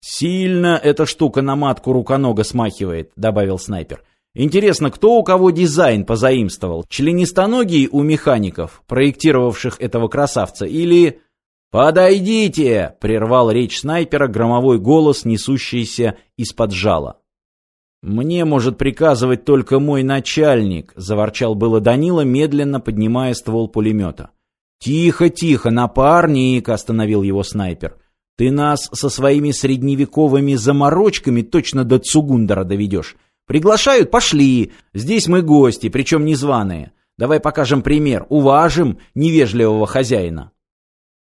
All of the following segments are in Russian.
«Сильно эта штука на матку руконога смахивает», — добавил снайпер. «Интересно, кто у кого дизайн позаимствовал? Членистоногий у механиков, проектировавших этого красавца, или...» «Подойдите!» — прервал речь снайпера громовой голос, несущийся из-под жала. «Мне может приказывать только мой начальник», — заворчал было Данила, медленно поднимая ствол пулемета. «Тихо, тихо, напарник!» — остановил его снайпер. «Ты нас со своими средневековыми заморочками точно до Цугундера доведешь. Приглашают? Пошли! Здесь мы гости, причем незваные. Давай покажем пример, уважим невежливого хозяина».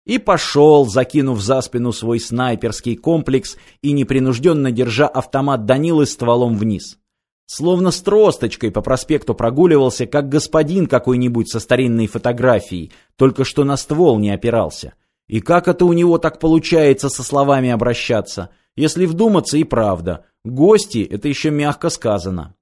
И пошел, закинув за спину свой снайперский комплекс и непринужденно держа автомат Данилы стволом вниз. Словно с тросточкой по проспекту прогуливался, как господин какой-нибудь со старинной фотографией, только что на ствол не опирался. И как это у него так получается со словами обращаться? Если вдуматься и правда. Гости — это еще мягко сказано.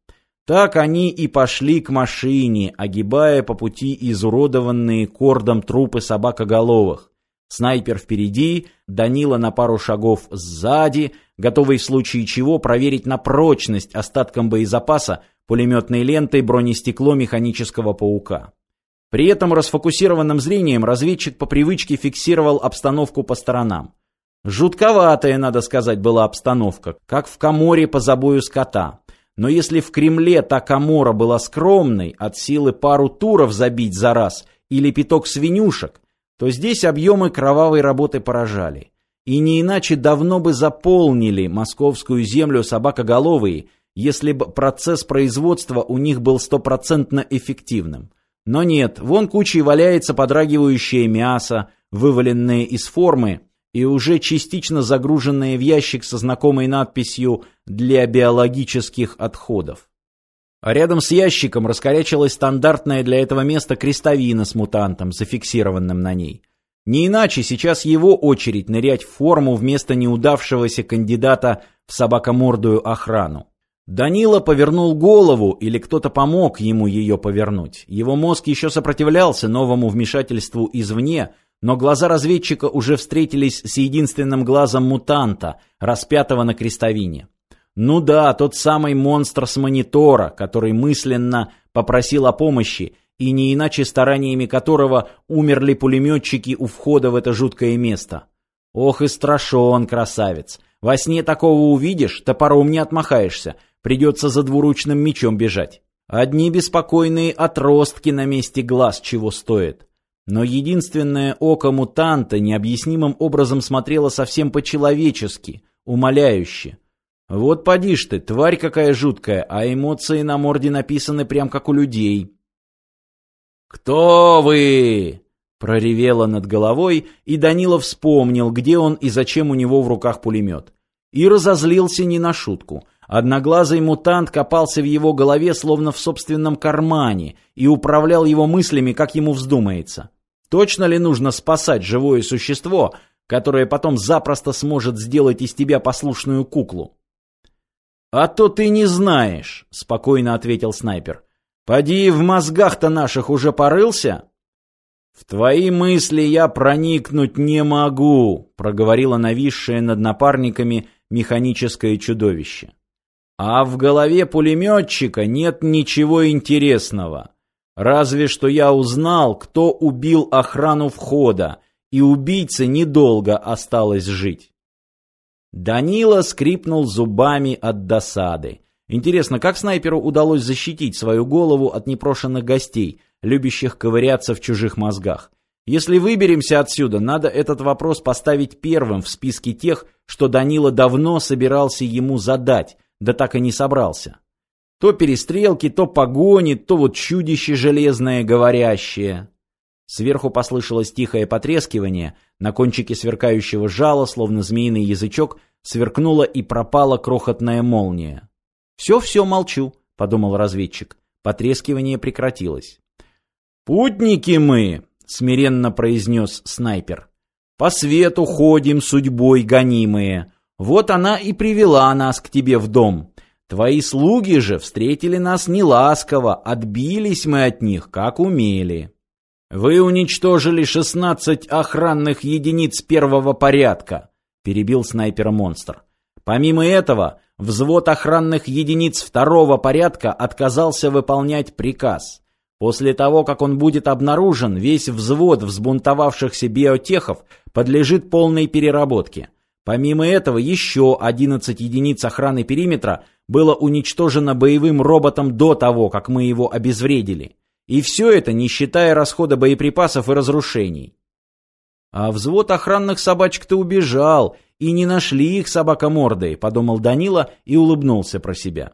Так они и пошли к машине, огибая по пути изуродованные кордом трупы собакоголовых. Снайпер впереди, Данила на пару шагов сзади, готовый в случае чего проверить на прочность остатком боезапаса пулеметной лентой бронестекло механического паука. При этом расфокусированным зрением разведчик по привычке фиксировал обстановку по сторонам. Жутковатая, надо сказать, была обстановка, как в коморе по забою скота. Но если в Кремле та комора была скромной, от силы пару туров забить за раз или пяток свинюшек, то здесь объемы кровавой работы поражали. И не иначе давно бы заполнили московскую землю собакоголовые, если бы процесс производства у них был стопроцентно эффективным. Но нет, вон кучей валяется подрагивающее мясо, вываленное из формы и уже частично загруженное в ящик со знакомой надписью «Для биологических отходов». А рядом с ящиком раскорячилась стандартная для этого места крестовина с мутантом, зафиксированным на ней. Не иначе сейчас его очередь нырять в форму вместо неудавшегося кандидата в собакомордую охрану. Данила повернул голову, или кто-то помог ему ее повернуть. Его мозг еще сопротивлялся новому вмешательству извне, но глаза разведчика уже встретились с единственным глазом мутанта, распятого на крестовине. Ну да, тот самый монстр с монитора, который мысленно попросил о помощи, и не иначе стараниями которого умерли пулеметчики у входа в это жуткое место. Ох и страшен, красавец. Во сне такого увидишь, топором не отмахаешься, придется за двуручным мечом бежать. Одни беспокойные отростки на месте глаз чего стоят. Но единственное око мутанта необъяснимым образом смотрело совсем по-человечески, умоляюще. Вот поди ж ты, тварь какая жуткая, а эмоции на морде написаны прям как у людей. «Кто вы?» — проревело над головой, и Данилов вспомнил, где он и зачем у него в руках пулемет. И разозлился не на шутку. Одноглазый мутант копался в его голове, словно в собственном кармане, и управлял его мыслями, как ему вздумается. Точно ли нужно спасать живое существо, которое потом запросто сможет сделать из тебя послушную куклу? «А то ты не знаешь», — спокойно ответил снайпер. «Поди в мозгах-то наших уже порылся?» «В твои мысли я проникнуть не могу», — проговорило нависшее над напарниками механическое чудовище. «А в голове пулеметчика нет ничего интересного. Разве что я узнал, кто убил охрану входа, и убийце недолго осталось жить». Данила скрипнул зубами от досады. Интересно, как снайперу удалось защитить свою голову от непрошенных гостей, любящих ковыряться в чужих мозгах? Если выберемся отсюда, надо этот вопрос поставить первым в списке тех, что Данила давно собирался ему задать, да так и не собрался. То перестрелки, то погони, то вот чудище железное говорящее. Сверху послышалось тихое потрескивание, на кончике сверкающего жала, словно змеиный язычок, сверкнула и пропала крохотная молния. «Все-все, молчу», — подумал разведчик. Потрескивание прекратилось. «Путники мы», — смиренно произнес снайпер. «По свету ходим, судьбой гонимые. Вот она и привела нас к тебе в дом. Твои слуги же встретили нас неласково, отбились мы от них, как умели». «Вы уничтожили шестнадцать охранных единиц первого порядка», — перебил снайпера монстр. Помимо этого, взвод охранных единиц второго порядка отказался выполнять приказ. После того, как он будет обнаружен, весь взвод взбунтовавшихся биотехов подлежит полной переработке. Помимо этого, еще 11 единиц охраны периметра было уничтожено боевым роботом до того, как мы его обезвредили. И все это не считая расхода боеприпасов и разрушений. А взвод охранных собачек-то убежал, и не нашли их собакомордой, подумал Данила и улыбнулся про себя.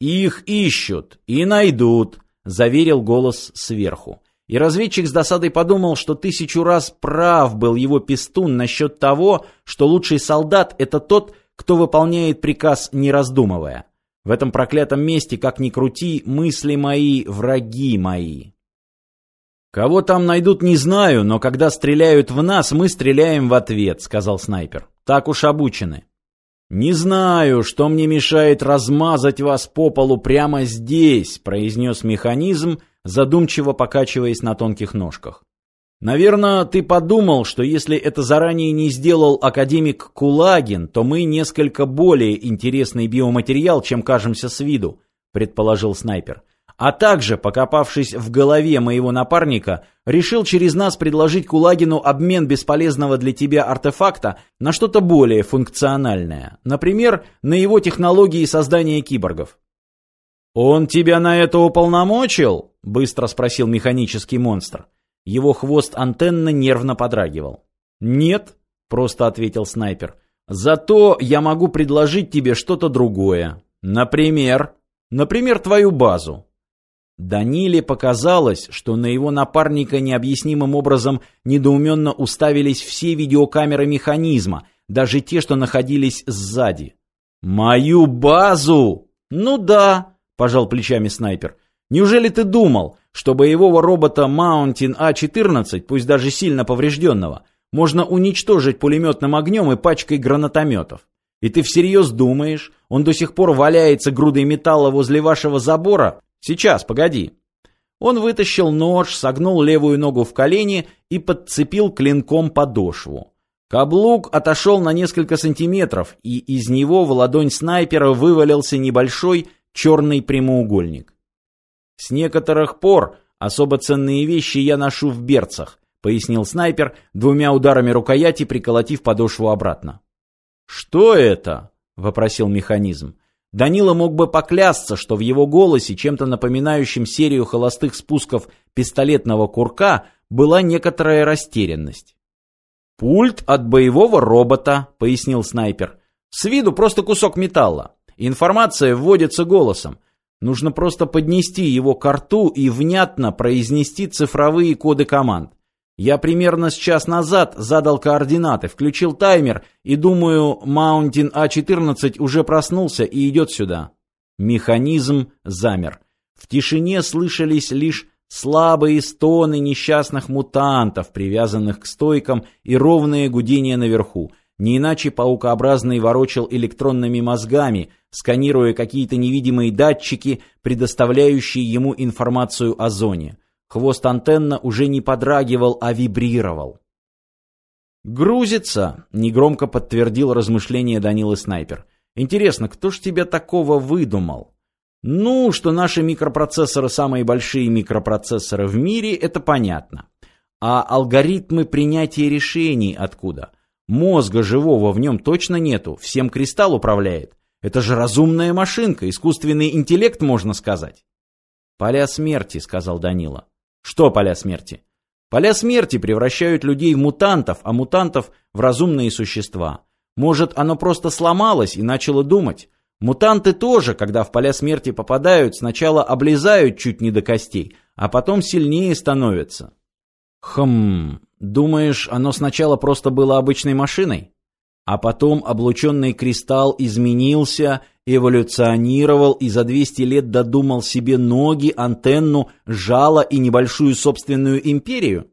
Их ищут и найдут, заверил голос сверху. И разведчик с досадой подумал, что тысячу раз прав был его пестун насчет того, что лучший солдат — это тот, кто выполняет приказ, не раздумывая. В этом проклятом месте, как ни крути, мысли мои — враги мои. «Кого там найдут, не знаю, но когда стреляют в нас, мы стреляем в ответ», — сказал снайпер. «Так уж обучены». «Не знаю, что мне мешает размазать вас по полу прямо здесь», — произнес механизм, задумчиво покачиваясь на тонких ножках. Наверное, ты подумал, что если это заранее не сделал академик Кулагин, то мы несколько более интересный биоматериал, чем кажемся с виду, предположил снайпер. А также, покопавшись в голове моего напарника, решил через нас предложить Кулагину обмен бесполезного для тебя артефакта на что-то более функциональное. Например, на его технологии создания киборгов. «Он тебя на это уполномочил?» — быстро спросил механический монстр. Его хвост антенна нервно подрагивал. «Нет», — просто ответил снайпер. «Зато я могу предложить тебе что-то другое. Например, например, твою базу». Даниле показалось, что на его напарника необъяснимым образом недоуменно уставились все видеокамеры механизма, даже те, что находились сзади. «Мою базу?» «Ну да», — пожал плечами снайпер. Неужели ты думал, что боевого робота Mountain А-14, пусть даже сильно поврежденного, можно уничтожить пулеметным огнем и пачкой гранатометов? И ты всерьез думаешь, он до сих пор валяется грудой металла возле вашего забора? Сейчас, погоди. Он вытащил нож, согнул левую ногу в колени и подцепил клинком подошву. Каблук отошел на несколько сантиметров, и из него в ладонь снайпера вывалился небольшой черный прямоугольник. С некоторых пор особо ценные вещи я ношу в берцах, пояснил снайпер, двумя ударами рукояти приколотив подошву обратно. Что это? вопросил механизм. Данила мог бы поклясться, что в его голосе, чем-то напоминающим серию холостых спусков пистолетного курка, была некоторая растерянность. «Пульт от боевого робота», — пояснил снайпер. «С виду просто кусок металла. Информация вводится голосом. Нужно просто поднести его к рту и внятно произнести цифровые коды команд. Я примерно с час назад задал координаты, включил таймер и думаю, Маунтин А-14 уже проснулся и идет сюда. Механизм замер. В тишине слышались лишь слабые стоны несчастных мутантов, привязанных к стойкам, и ровное гудение наверху. Не иначе паукообразный ворочал электронными мозгами, сканируя какие-то невидимые датчики, предоставляющие ему информацию о зоне. Хвост антенна уже не подрагивал, а вибрировал. «Грузится», — негромко подтвердил размышление Данилы Снайпер. «Интересно, кто ж тебя такого выдумал?» «Ну, что наши микропроцессоры самые большие микропроцессоры в мире, это понятно. А алгоритмы принятия решений откуда?» Мозга живого в нем точно нету, всем кристалл управляет. Это же разумная машинка, искусственный интеллект, можно сказать. «Поля смерти», — сказал Данила. «Что поля смерти?» «Поля смерти превращают людей в мутантов, а мутантов в разумные существа. Может, оно просто сломалось и начало думать. Мутанты тоже, когда в поля смерти попадают, сначала облезают чуть не до костей, а потом сильнее становятся». «Хм, Думаешь, оно сначала просто было обычной машиной? А потом облученный кристалл изменился, эволюционировал и за 200 лет додумал себе ноги, антенну, жало и небольшую собственную империю?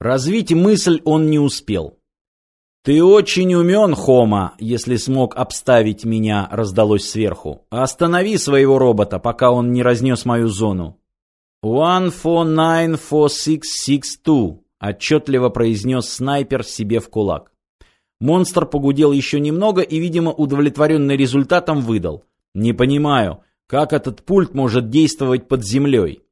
Развить мысль он не успел. «Ты очень умен, Хома, если смог обставить меня», — раздалось сверху. «Останови своего робота, пока он не разнес мою зону». «One four nine four six six two», отчетливо произнес снайпер себе в кулак. Монстр погудел еще немного и, видимо, удовлетворенный результатом, выдал. «Не понимаю, как этот пульт может действовать под землей?»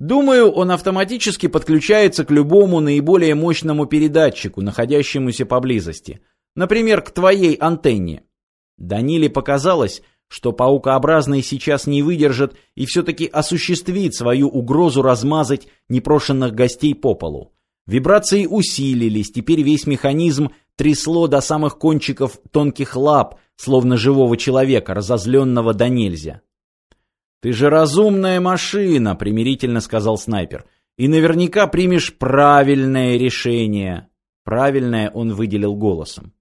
Думаю, он автоматически подключается к любому наиболее мощному передатчику, находящемуся поблизости. Например, к твоей антенне. Даниле показалось, что паукообразный сейчас не выдержит и все-таки осуществит свою угрозу размазать непрошенных гостей по полу. Вибрации усилились, теперь весь механизм трясло до самых кончиков тонких лап, словно живого человека, разозленного до нельзя. «Ты же разумная машина», — примирительно сказал снайпер, «и наверняка примешь правильное решение». Правильное он выделил голосом.